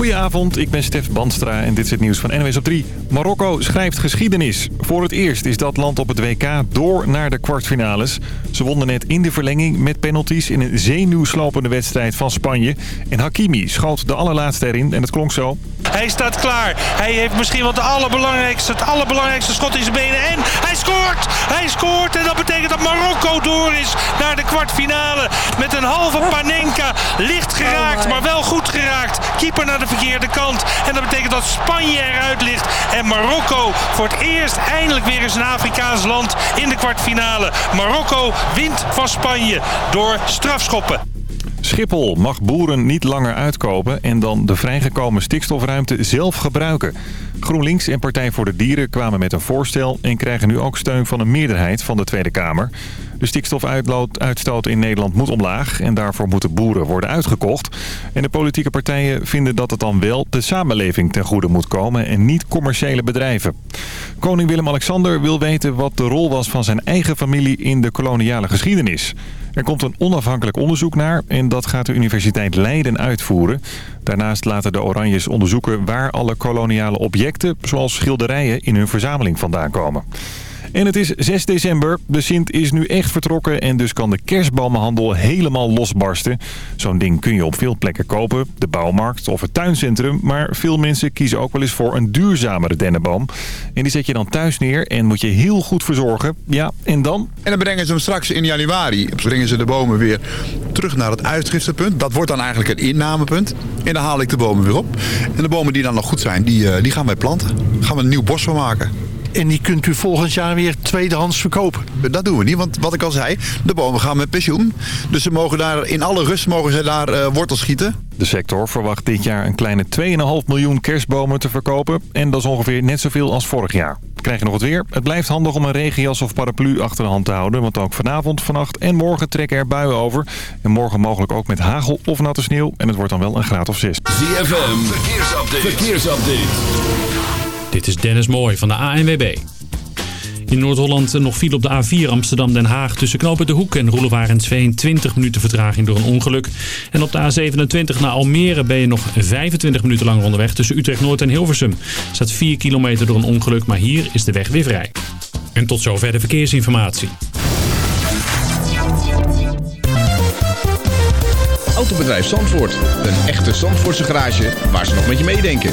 Goedenavond, ik ben Stef Banstra en dit is het nieuws van NWS op 3. Marokko schrijft geschiedenis. Voor het eerst is dat land op het WK door naar de kwartfinales. Ze wonnen net in de verlenging met penalties in een zenuwslopende wedstrijd van Spanje. En Hakimi schoot de allerlaatste erin en het klonk zo. Hij staat klaar. Hij heeft misschien wat de allerbelangrijkste, het allerbelangrijkste schot in zijn benen. En hij scoort! Hij scoort! En dat betekent dat Marokko door is naar de kwartfinale. Met een halve Panenka. Licht geraakt, maar wel goed geraakt. Keeper naar de verkeerde kant. En dat betekent dat Spanje eruit ligt. En Marokko voor het eerst eindelijk weer eens een Afrikaans land in de kwartfinale. Marokko wint van Spanje door strafschoppen. Schiphol mag boeren niet langer uitkopen en dan de vrijgekomen stikstofruimte zelf gebruiken. GroenLinks en Partij voor de Dieren kwamen met een voorstel en krijgen nu ook steun van een meerderheid van de Tweede Kamer. De stikstofuitstoot in Nederland moet omlaag en daarvoor moeten boeren worden uitgekocht. En de politieke partijen vinden dat het dan wel de samenleving ten goede moet komen en niet commerciële bedrijven. Koning Willem-Alexander wil weten wat de rol was van zijn eigen familie in de koloniale geschiedenis. Er komt een onafhankelijk onderzoek naar en dat gaat de Universiteit Leiden uitvoeren. Daarnaast laten de Oranjes onderzoeken waar alle koloniale objecten, zoals schilderijen, in hun verzameling vandaan komen. En het is 6 december. De Sint is nu echt vertrokken en dus kan de kerstbomenhandel helemaal losbarsten. Zo'n ding kun je op veel plekken kopen. De bouwmarkt of het tuincentrum. Maar veel mensen kiezen ook wel eens voor een duurzamere dennenboom. En die zet je dan thuis neer en moet je heel goed verzorgen. Ja, en dan? En dan brengen ze hem straks in januari. Brengen ze de bomen weer terug naar het uitgiftepunt. Dat wordt dan eigenlijk het innamepunt. En dan haal ik de bomen weer op. En de bomen die dan nog goed zijn, die, eh, die gaan wij planten. Gaan we een nieuw bos van maken. En die kunt u volgend jaar weer tweedehands verkopen. Dat doen we niet, want wat ik al zei, de bomen gaan met pensioen. Dus ze mogen daar in alle rust mogen ze daar uh, wortels schieten. De sector verwacht dit jaar een kleine 2,5 miljoen kerstbomen te verkopen. En dat is ongeveer net zoveel als vorig jaar. Krijg je nog het weer? Het blijft handig om een regenjas of paraplu achter de hand te houden. Want ook vanavond, vannacht en morgen trekken er buien over. En morgen mogelijk ook met hagel of natte sneeuw. En het wordt dan wel een graad of 6. ZFM, verkeersupdate. verkeersupdate. Dit is Dennis Mooij van de ANWB. In Noord-Holland nog viel op de A4 Amsterdam-Den Haag tussen Knopen de Hoek en Roelevarensveen 20 minuten vertraging door een ongeluk. En op de A27 naar Almere ben je nog 25 minuten langer onderweg tussen Utrecht-Noord en Hilversum. Er staat 4 kilometer door een ongeluk, maar hier is de weg weer vrij. En tot zover de verkeersinformatie. Autobedrijf Zandvoort. Een echte Zandvoortse garage waar ze nog met je meedenken.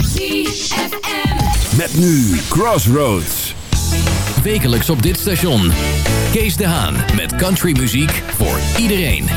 ZFM. Met nu Crossroads. Wekelijks op dit station. Kees de Haan met countrymuziek voor iedereen.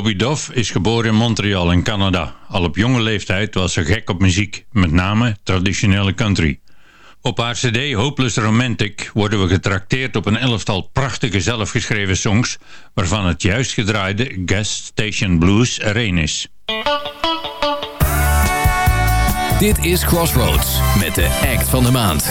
Bobby Dove is geboren in Montreal in Canada. Al op jonge leeftijd was ze gek op muziek, met name traditionele country. Op haar cd Hopeless Romantic worden we getrakteerd op een elftal prachtige zelfgeschreven songs, waarvan het juist gedraaide Gas Station Blues er een is. Dit is Crossroads met de act van de maand.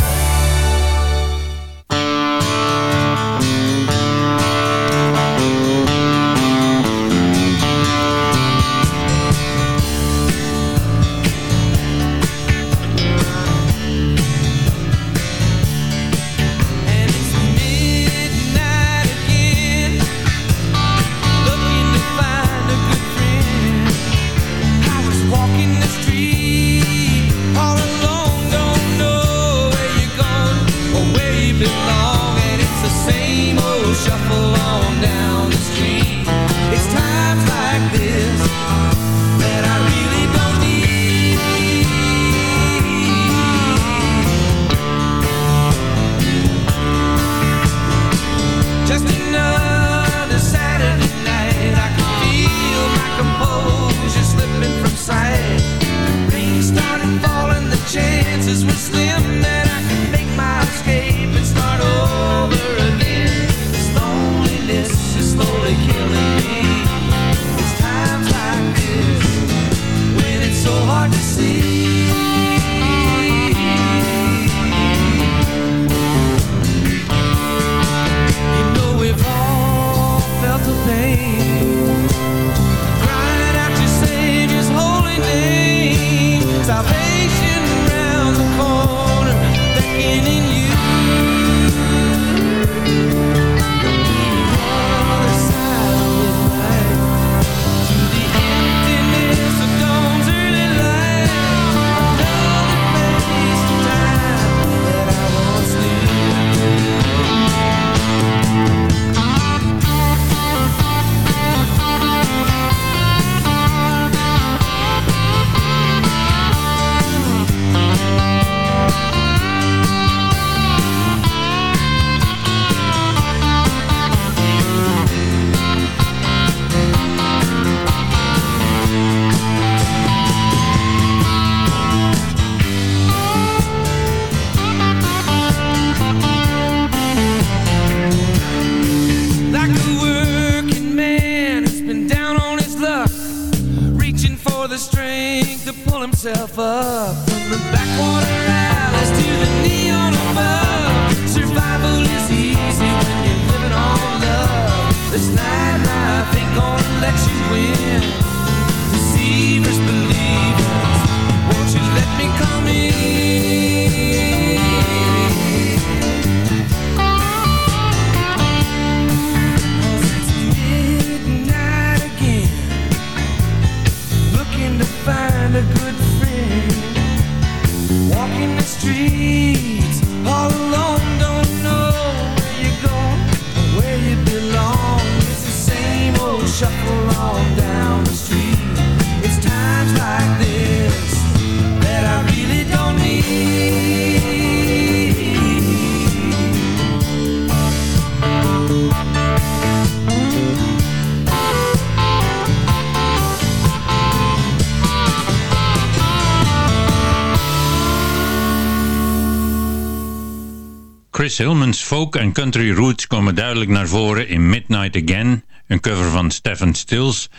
Folk en country roots komen duidelijk naar voren in Midnight Again, een cover van Stephen Stills,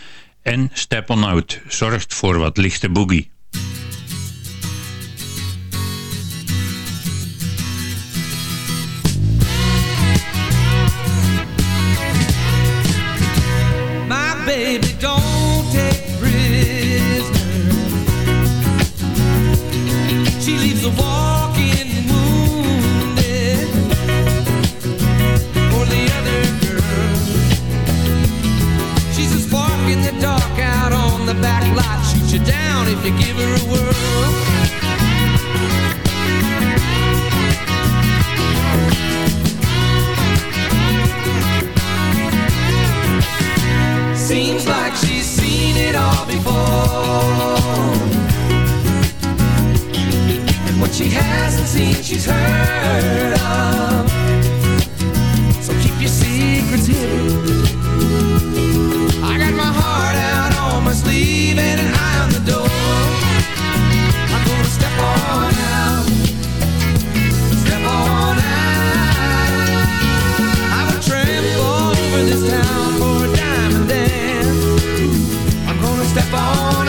en Step On Out zorgt voor wat lichte boogie. Down if you give her a whirl. Seems like she's seen it all before. And what she hasn't seen, she's heard of. So keep your secrets hidden sleeve and an eye on the door. I'm gonna step on out. Step on out. I would trample over this town for a diamond dance. I'm gonna step on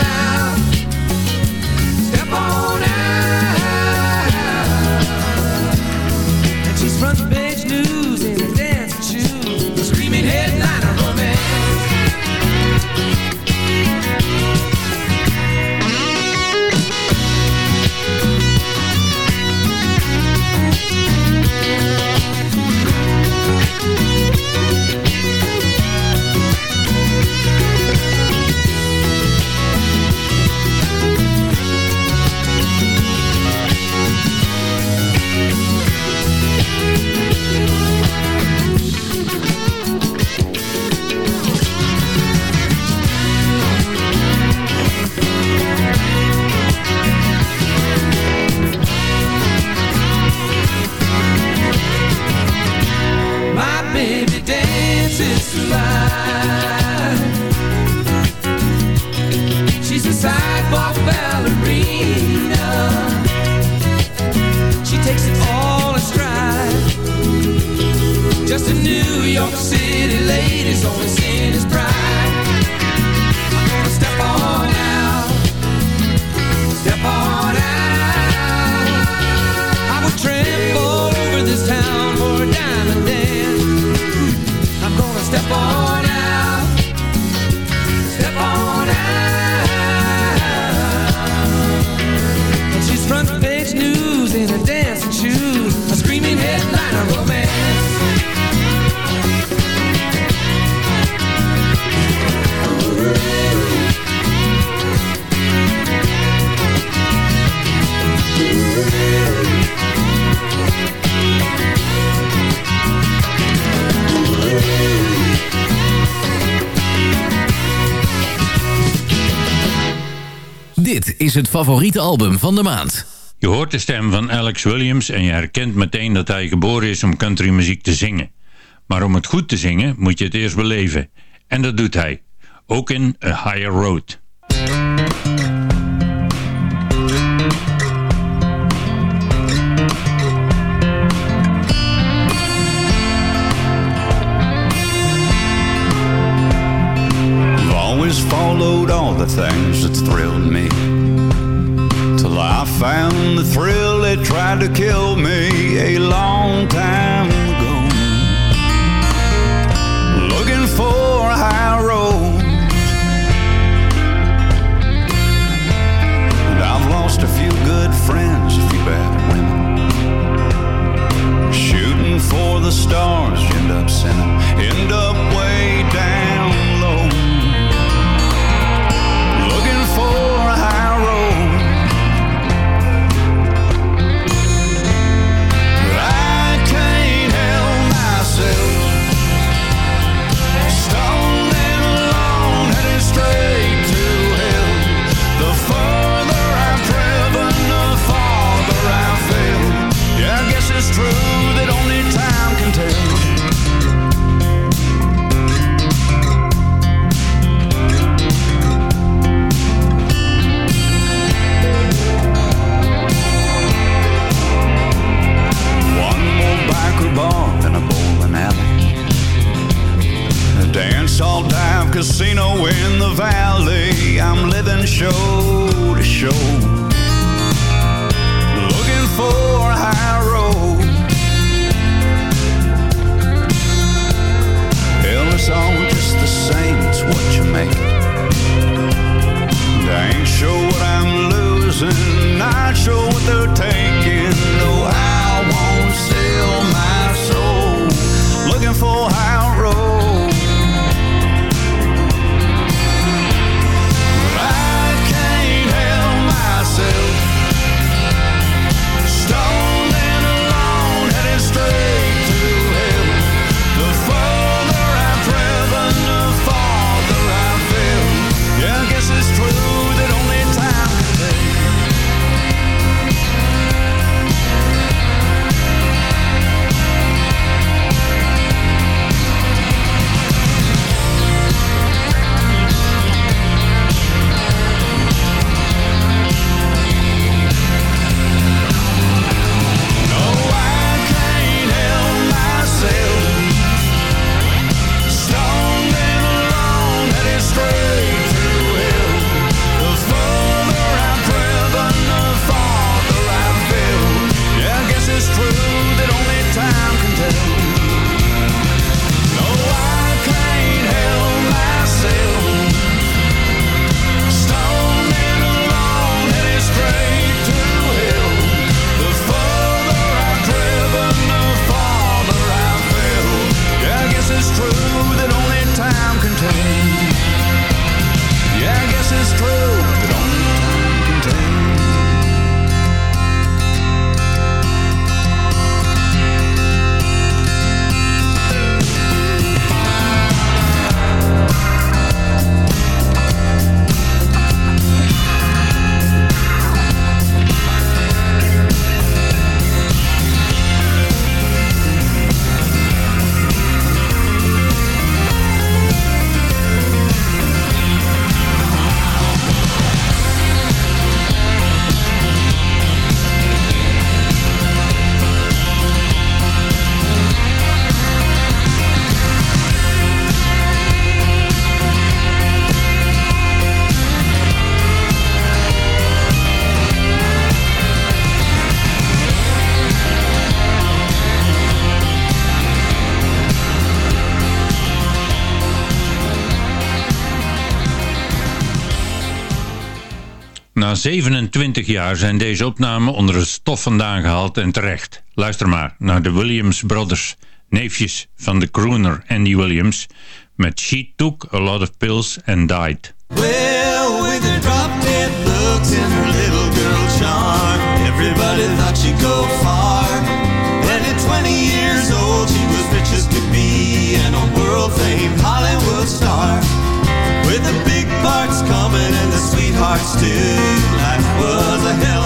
She's a sidewalk ballerina. She takes it all in stride. Just a New York City lady's always in is pride. Is het favoriete album van de maand. Je hoort de stem van Alex Williams en je herkent meteen dat hij geboren is om countrymuziek te zingen. Maar om het goed te zingen moet je het eerst beleven. En dat doet hij. Ook in A Higher Road. I've always followed all the things that thrilled me. I found the thrill that tried to kill me a long time ago. Looking for a high road. And I've lost a few good friends, a few bad women. Shooting for the stars, end up sinning, Na 27 jaar zijn deze opnamen onder het stof vandaan gehaald en terecht. Luister maar naar de Williams Brothers, neefjes van de crooner Andy Williams, met She Took a Lot of Pills and Died. Well, with her drop dead looks and her little girl charm, everybody thought she'd go far. And at 20 years old, she was rich as could be and a world famed Hollywood star. With the big parts coming and hearts still. Life was a hell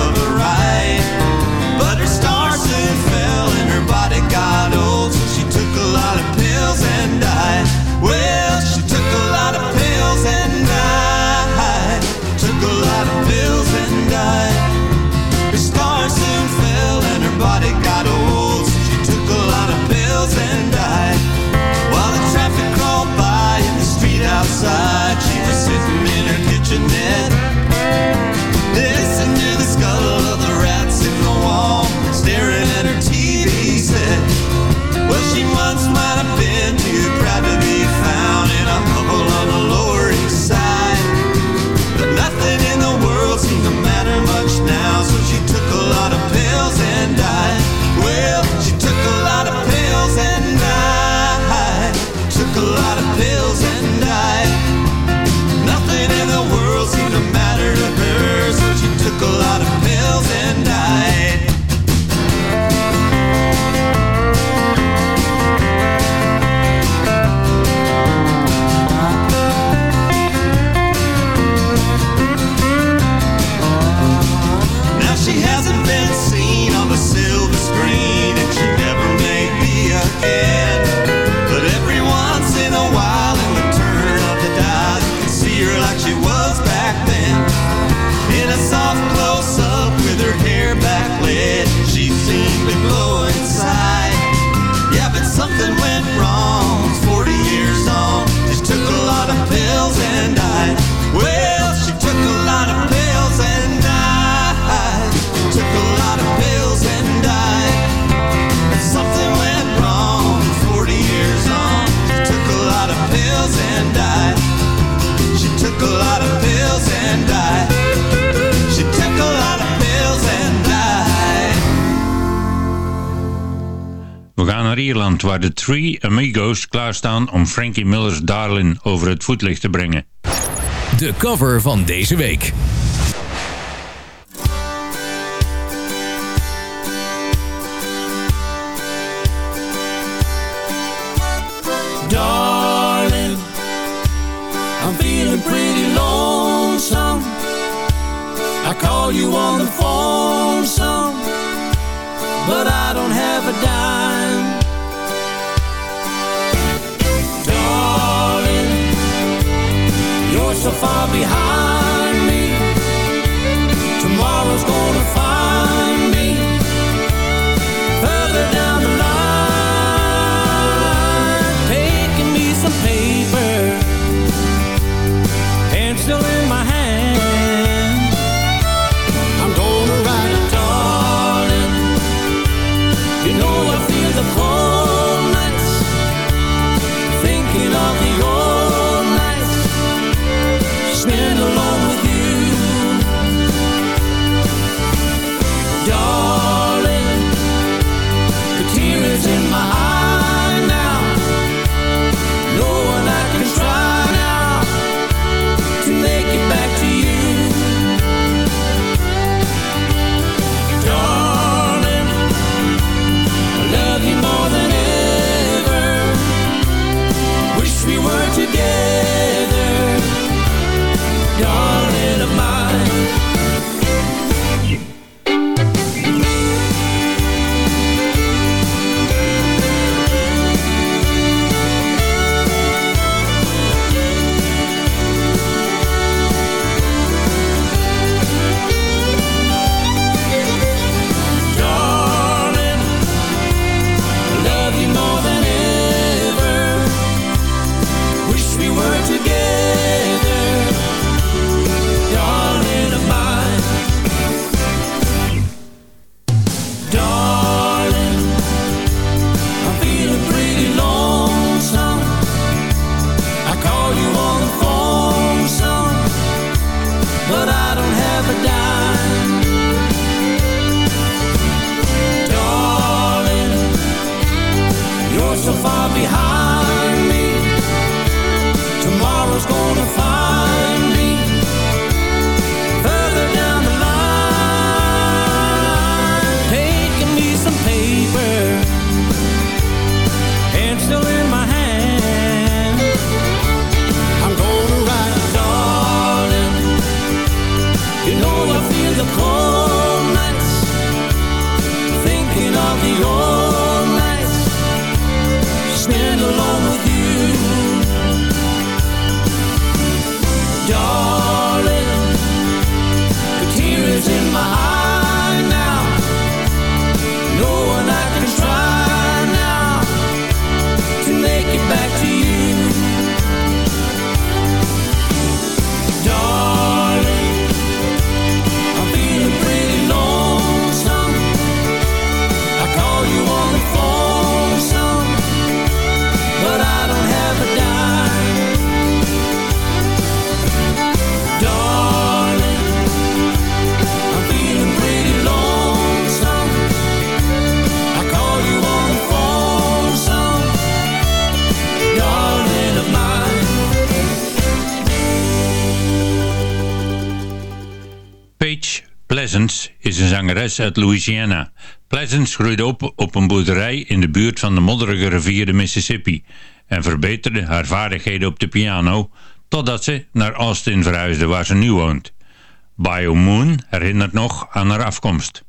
Noord-Ierland waar de Three Amigos klaarstaan om Frankie Miller's Darlin over het voetlicht te brengen. De cover van deze week. Darling, I'm feeling pretty lonesome. I call you on the phone some, but I don't have a dime. so far behind zangeres uit Louisiana. Pleasance groeide op op een boerderij in de buurt van de modderige rivier de Mississippi en verbeterde haar vaardigheden op de piano totdat ze naar Austin verhuisde waar ze nu woont. Bio Moon herinnert nog aan haar afkomst.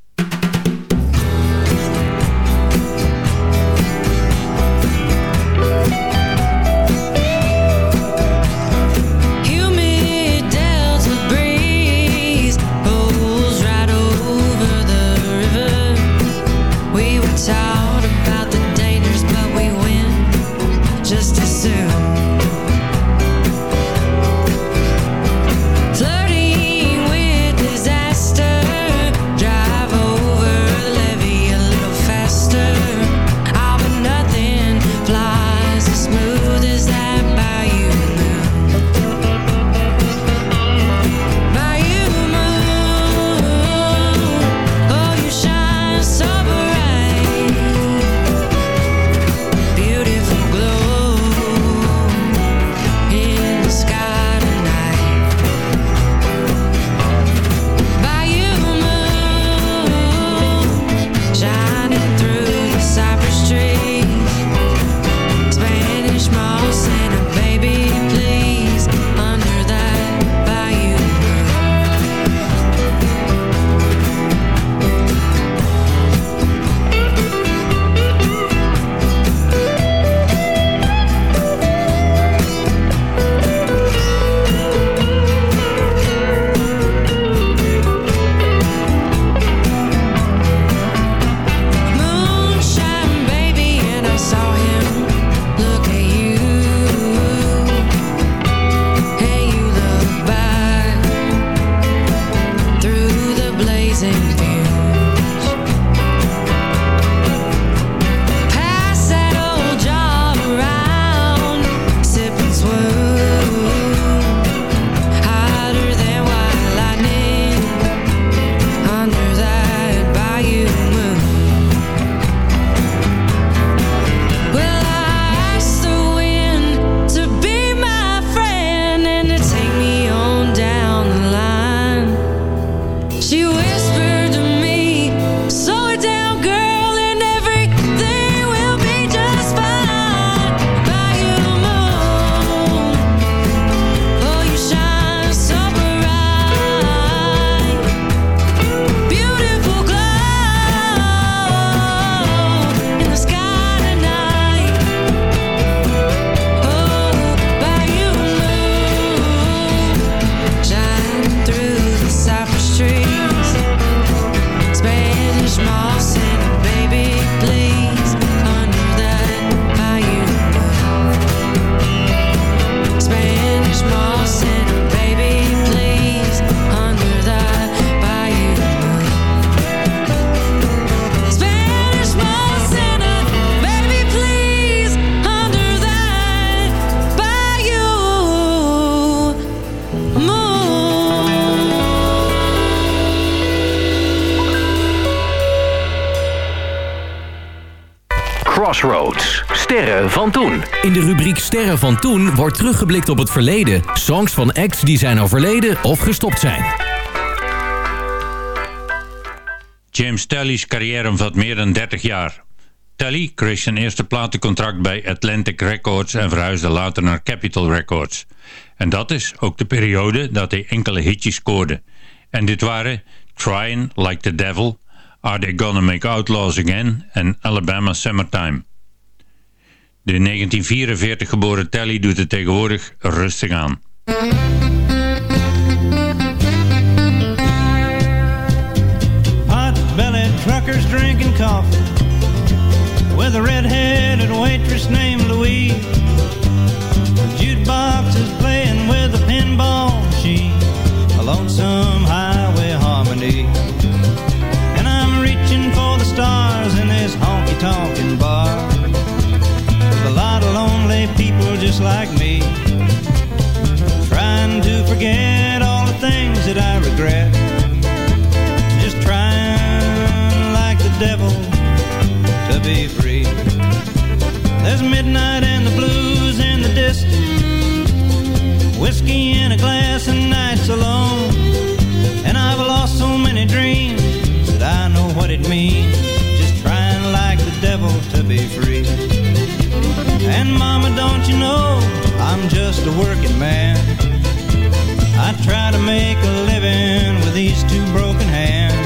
Crossroads. Sterren van toen. In de rubriek Sterren van toen wordt teruggeblikt op het verleden. Songs van acts die zijn overleden of gestopt zijn. James Telly's carrière omvat meer dan 30 jaar. Telly kreeg zijn eerste platencontract bij Atlantic Records en verhuisde later naar Capitol Records. En dat is ook de periode dat hij enkele hitjes scoorde. En dit waren Tryin' Like the Devil, Are They Gonna Make Outlaws Again en Alabama Summertime. De in 1944 geboren Telly doet het tegenwoordig rustig aan. Pot-bellied truckers drinking coffee with a red-headed waitress named Louise. The playing with a pinball machine, a lonesome honky-tonkin' bar with a lot of lonely people just like me, trying to forget all the things that I regret. Just trying like the devil to be free. There's midnight and the blues in the distance. Whiskey in a glass and nights alone. And I've lost so many dreams free. And mama, don't you know, I'm just a working man. I try to make a living with these two broken hands.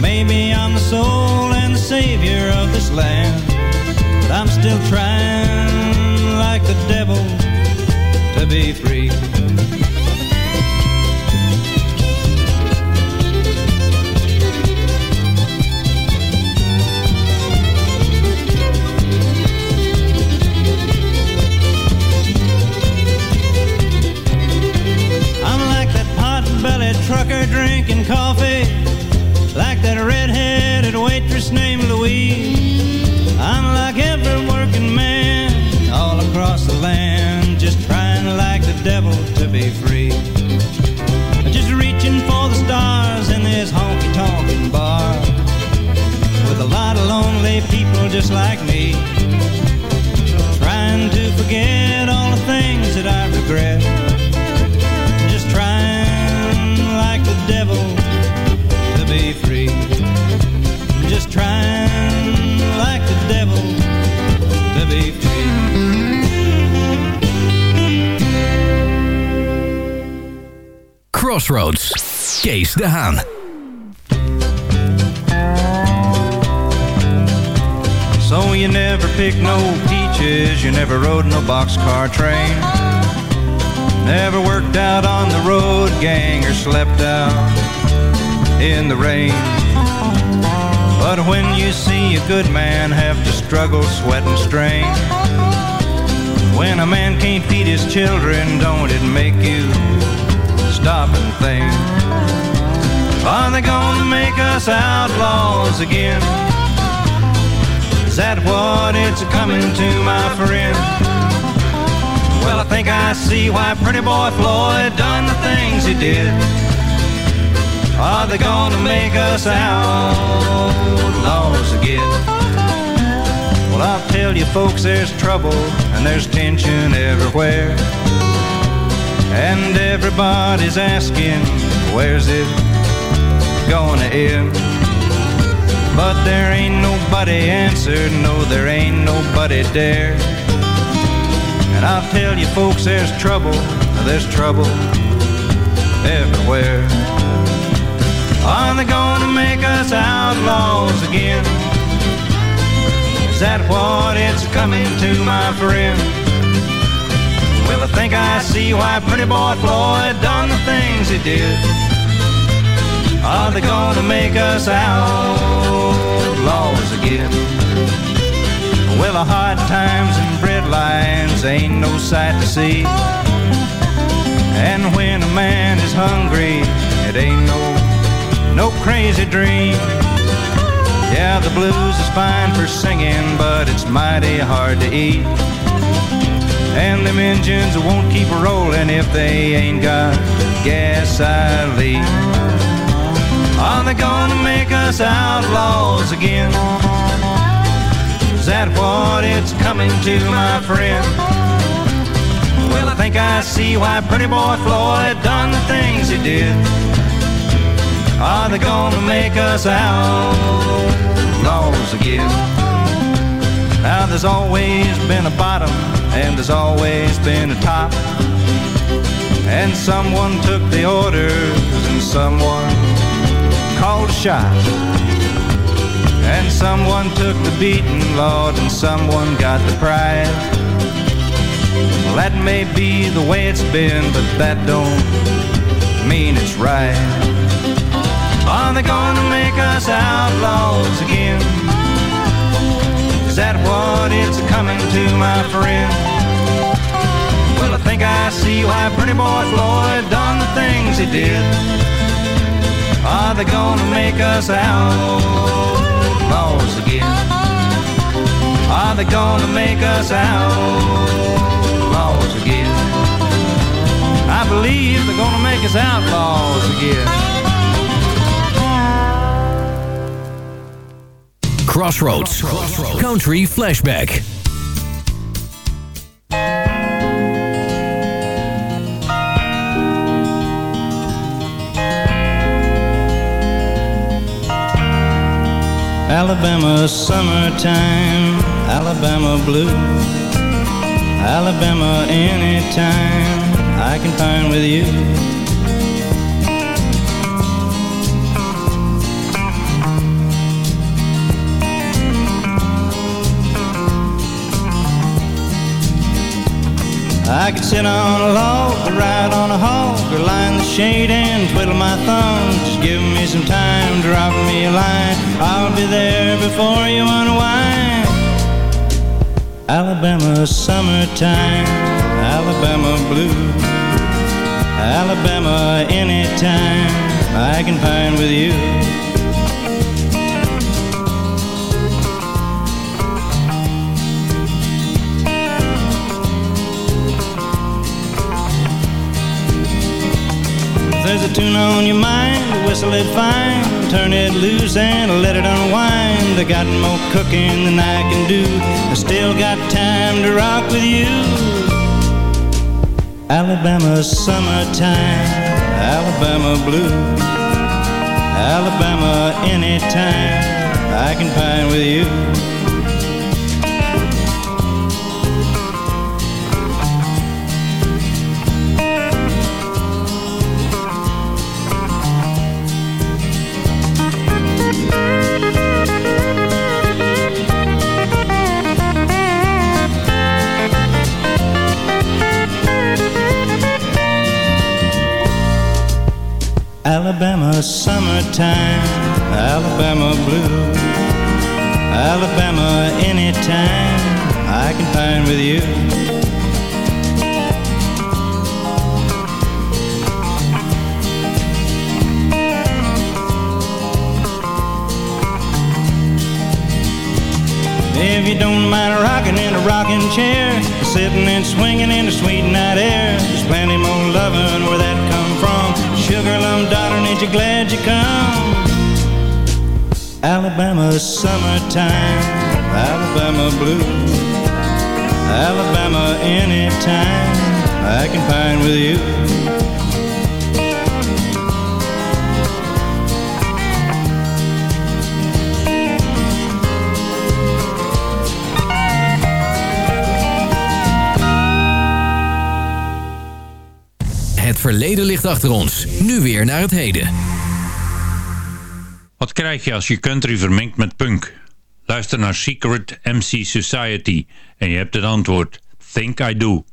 Maybe I'm the soul and the savior of this land, but I'm still trying Kees de Haan. So you never picked no peaches, you never rode no boxcar train. Never worked out on the road gang or slept out in the rain. But when you see a good man have to struggle, sweat, and strain, when a man can't feed his children, don't it make you stop and think? Are they gonna make us outlaws again? Is that what it's coming to, my friend? Well, I think I see why pretty boy Floyd done the things he did. Are they gonna make us outlaws again? Well, I'll tell you folks, there's trouble and there's tension everywhere. And everybody's asking, where's it gonna end? But there ain't nobody answered, no, there ain't nobody there. And I'll tell you folks, there's trouble, there's trouble everywhere. Are they gonna make us outlaws again? Is that what it's coming to, my friend? Well, I think I see why pretty boy Floyd done the things he did. Are they gonna make us outlaws again? Well, the hard times and bread lines ain't no sight to see. And when a man is hungry, it ain't no no crazy dream. Yeah, the blues is fine for singing, but it's mighty hard to eat. And them engines won't keep rolling if they ain't got gas, I leave. Are they gonna make us outlaws again? Is that what it's coming to, my friend? Well, I think I see why pretty boy Floyd done the things he did. Are they gonna make us outlaws again? Now there's always been a bottom and there's always been a top. And someone took the orders and someone called shot. And someone took the beating, Lord, and someone got the prize. Well, that may be the way it's been, but that don't mean it's right. Are they gonna make us outlaws again? Is that what it's coming to, my friend? Well, I think I see why pretty boy Floyd done the things he did. Are they gonna make us outlaws again? Are they gonna make us outlaws again? I believe they're gonna make us outlaws again. Crossroads. Country Flashback. Alabama summertime, Alabama blue. Alabama anytime I can find with you. I could sit on a log or ride on a hog or lie in the shade and twiddle my thumbs. Just give me some time, drop me a line. I'll be there before you unwind. Alabama summertime, Alabama blue. Alabama anytime I can find with you. Tune on your mind, whistle it fine, turn it loose and let it unwind. I got more cooking than I can do. I still got time to rock with you. Alabama summertime, Alabama blue. Alabama anytime I can find with you. With you. If you don't mind rocking in a rocking chair, sitting and swinging in the sweet night air, there's plenty more loving where that come from. Sugar lump darling, ain't you glad you come? Alabama summertime, Alabama blue. Alabama anytime I can find with you. Het verleden ligt achter ons. Nu weer naar het heden. Wat krijg je als je country vermengt met punk? Luister naar Secret MC Society en je hebt het antwoord. Think I Do.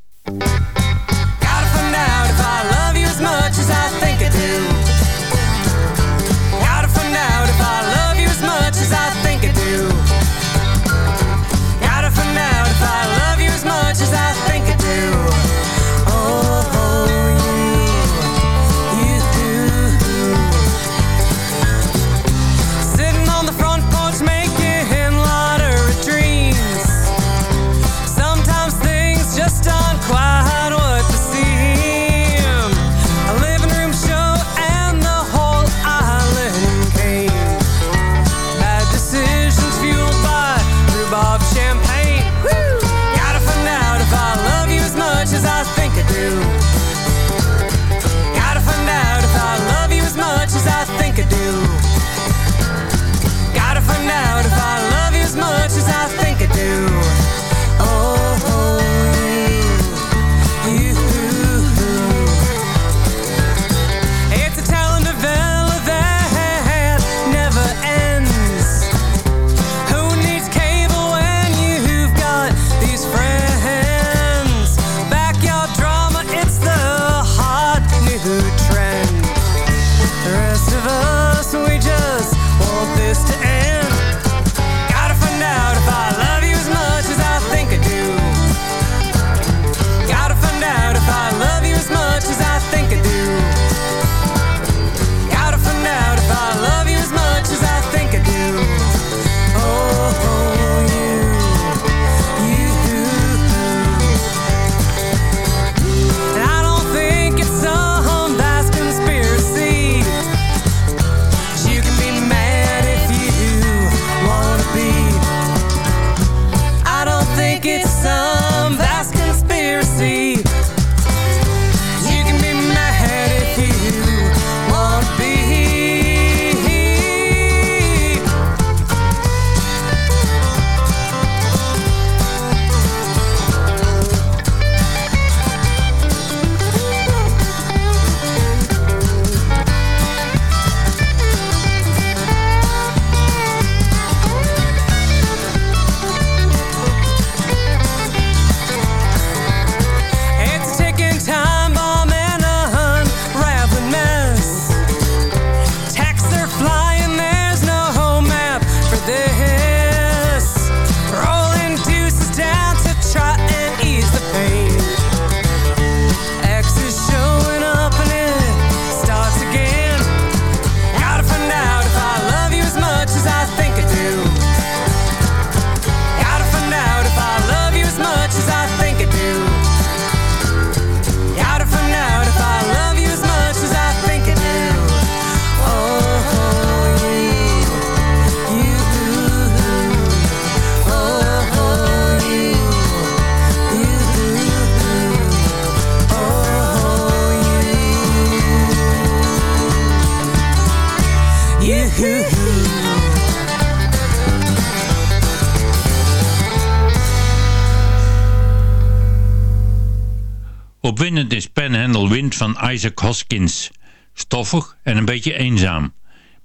Hoskins. Stoffig en een beetje eenzaam.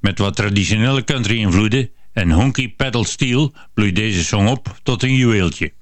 Met wat traditionele country-invloeden en honky pedal steel bloeit deze song op tot een juweeltje.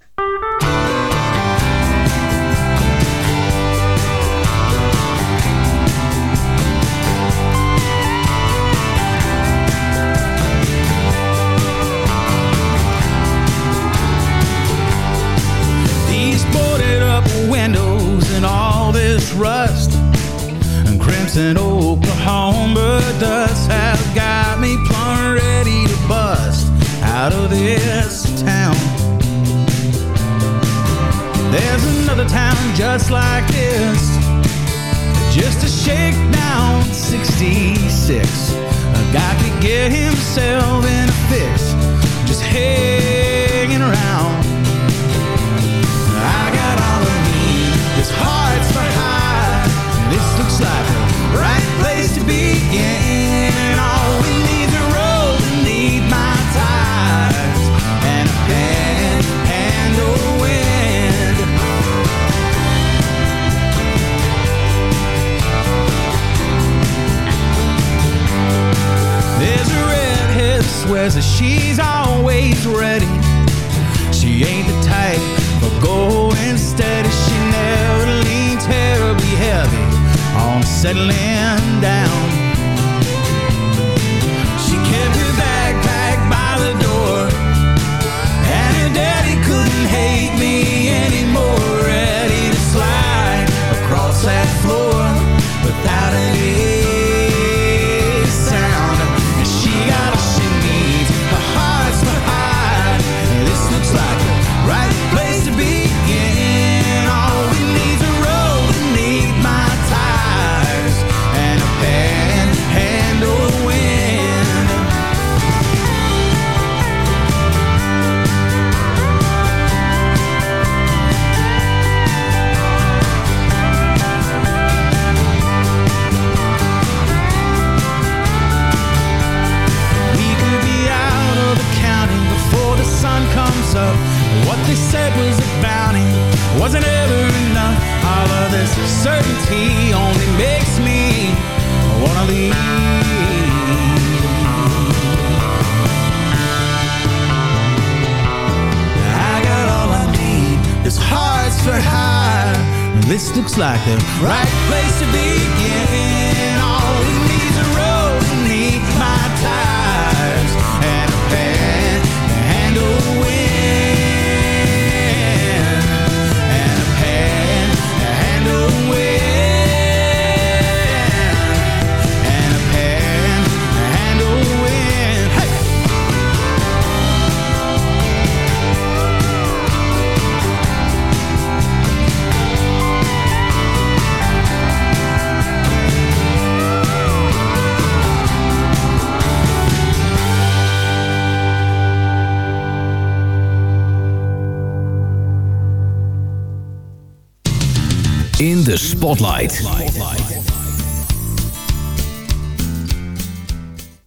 Spotlight.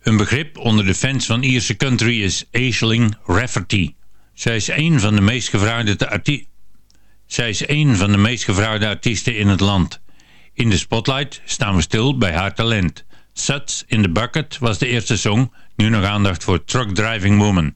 Een begrip onder de fans van Ierse country is Aisling Rafferty. Zij is een van de meest gevraagde artiesten. Zij is een van de meest gevraagde artiesten in het land. In de spotlight staan we stil bij haar talent. Suts in the Bucket was de eerste song. Nu nog aandacht voor Truck Driving Woman.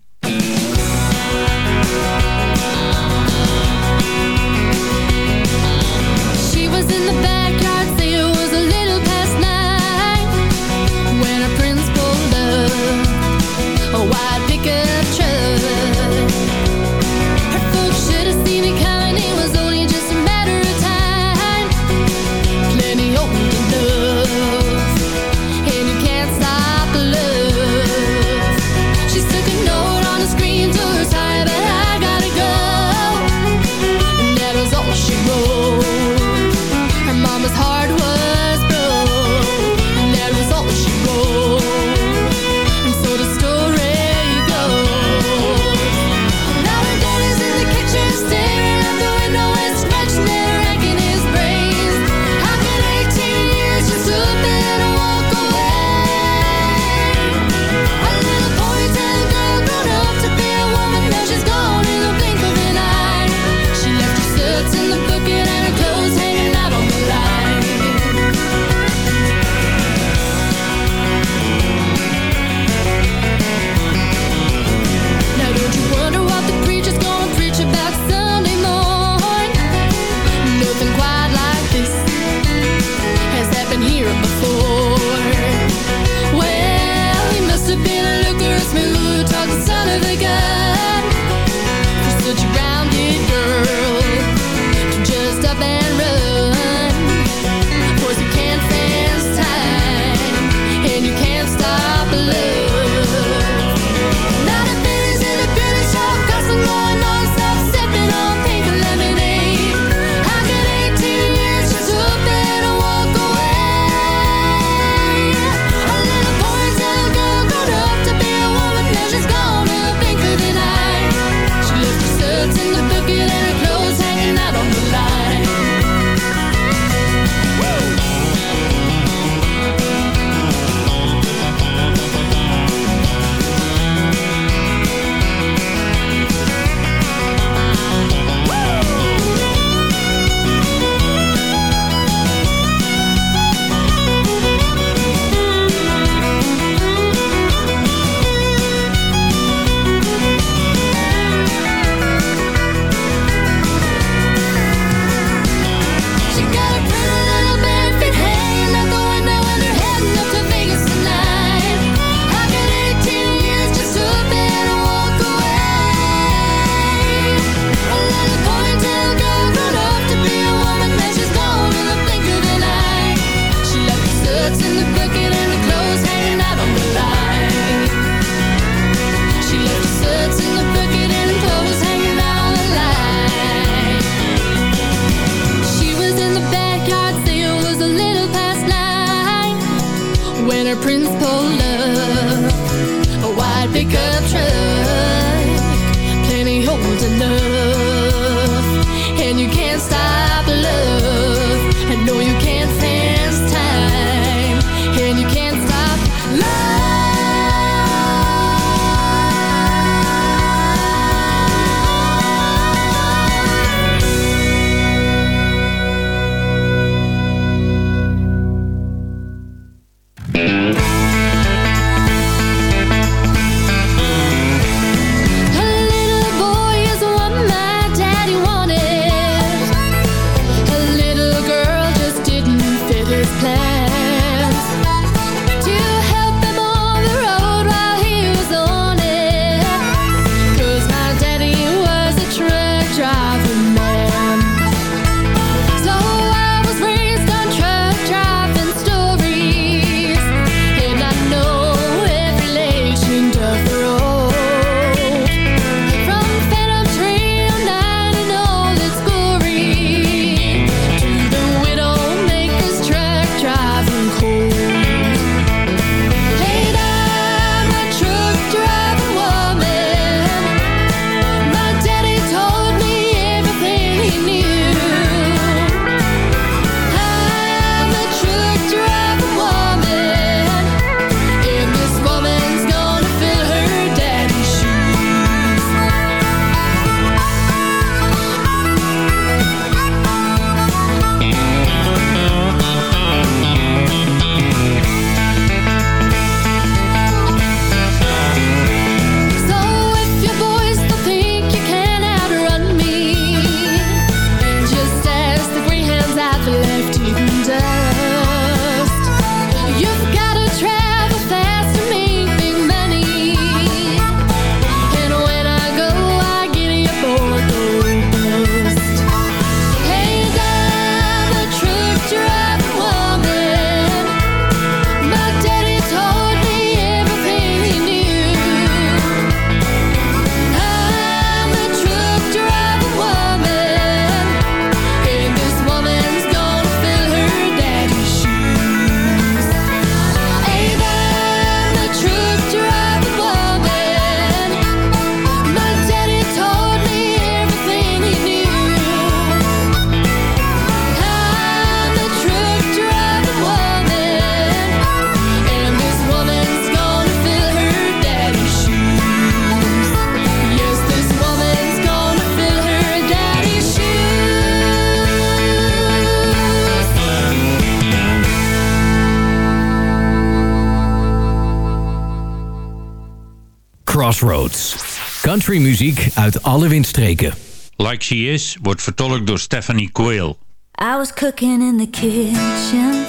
Crossroads. Country muziek uit alle windstreken. Like She Is wordt vertolkt door Stephanie Quayle. I was cooking in the kitchen.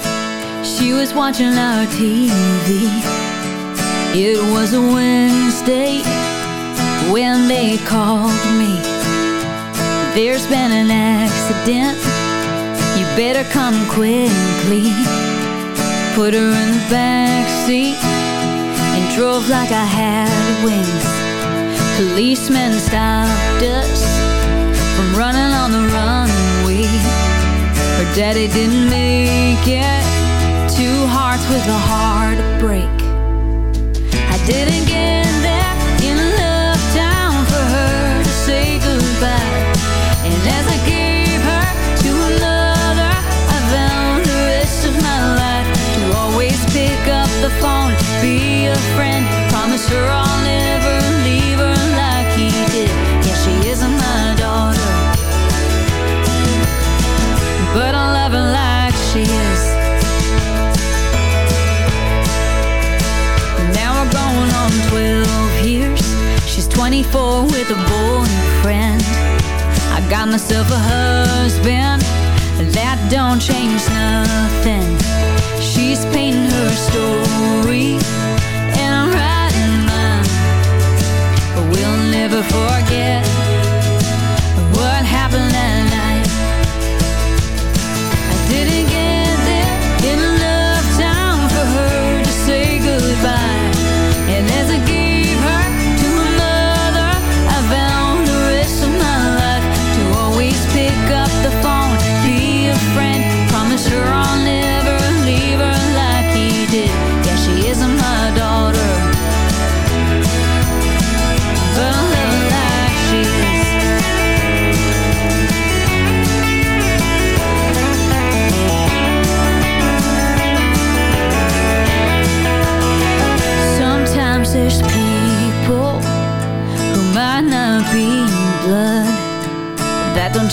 She was watching our TV. It was a Wednesday when they called me. There's been an accident. You better come quickly. Put her in the back seat and drove like I had wings. Policemen stopped us from running on the runway. Her daddy didn't make it. Two hearts with a heart break. I didn't get there in enough time for her to say goodbye. And as I gave her to another, I vowed the rest of my life to always pick up the phone, be a friend. Promise her I'll never leave her like he did. Yeah, she isn't my daughter, but I love her like she is. Now we're going on 12 years. She's 24 with a boyfriend. I got myself a husband. That don't change nothing. She's painting her story. And I'm writing mine. But we'll never forget what happened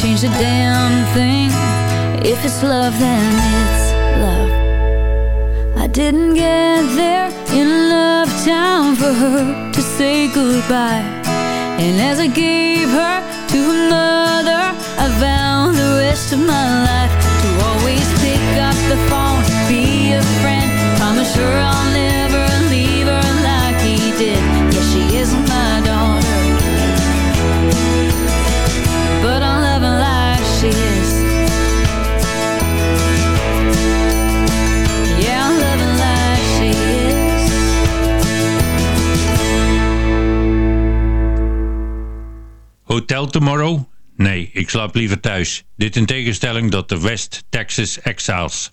change a damn thing. If it's love, then it's love. I didn't get there in enough time for her to say goodbye. And as I gave her to another, I vowed the rest of my life to always pick up the phone, be a friend. Promise her I'll never Hotel Tomorrow? Nee, ik slaap liever thuis. Dit in tegenstelling tot de West Texas Exiles.